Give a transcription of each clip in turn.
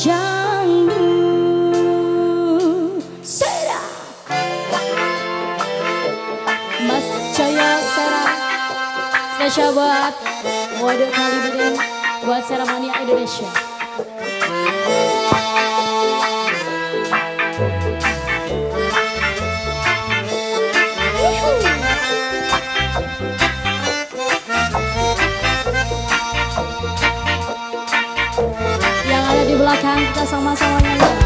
menjanggu Sera Mas Jaya Sera Spesial buat Waduh Kalibeden Buat Seramania Indonesia. belakang kita sama-sama nyanyi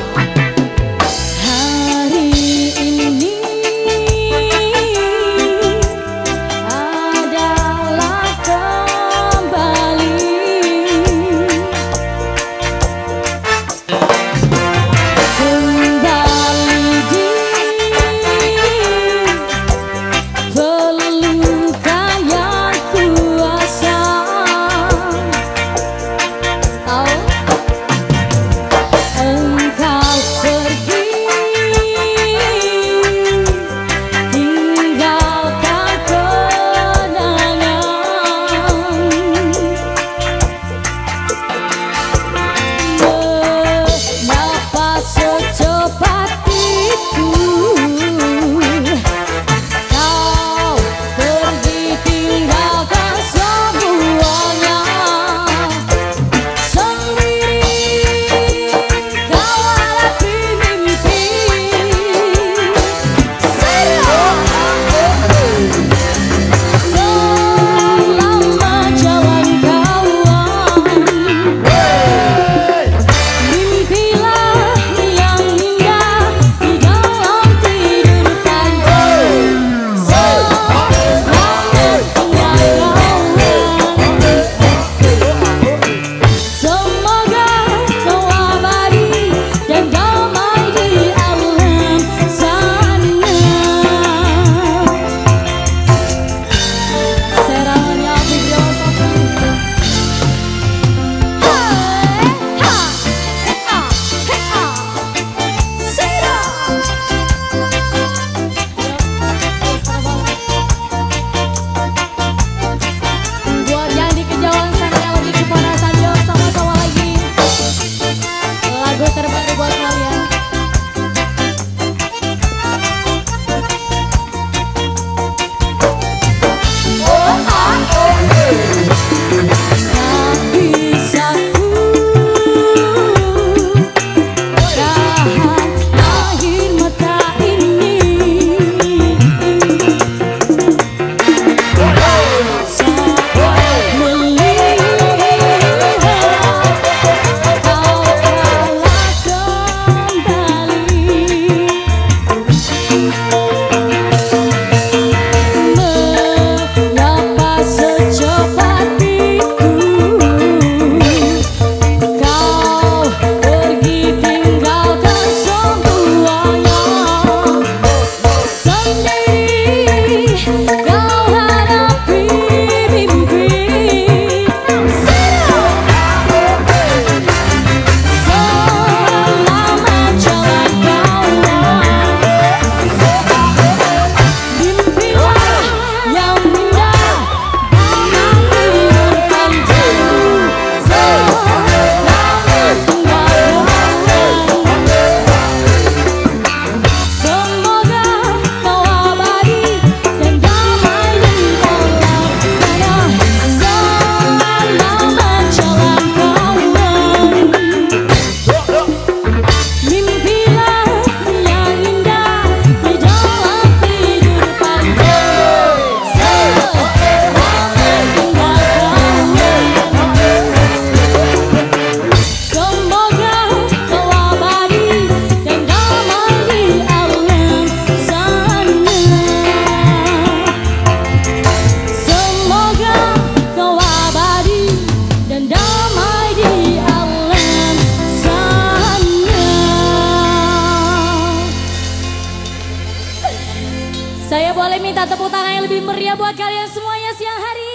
Saya boleh minta tepuk tangan yang lebih meriah buat kalian semuanya siang hari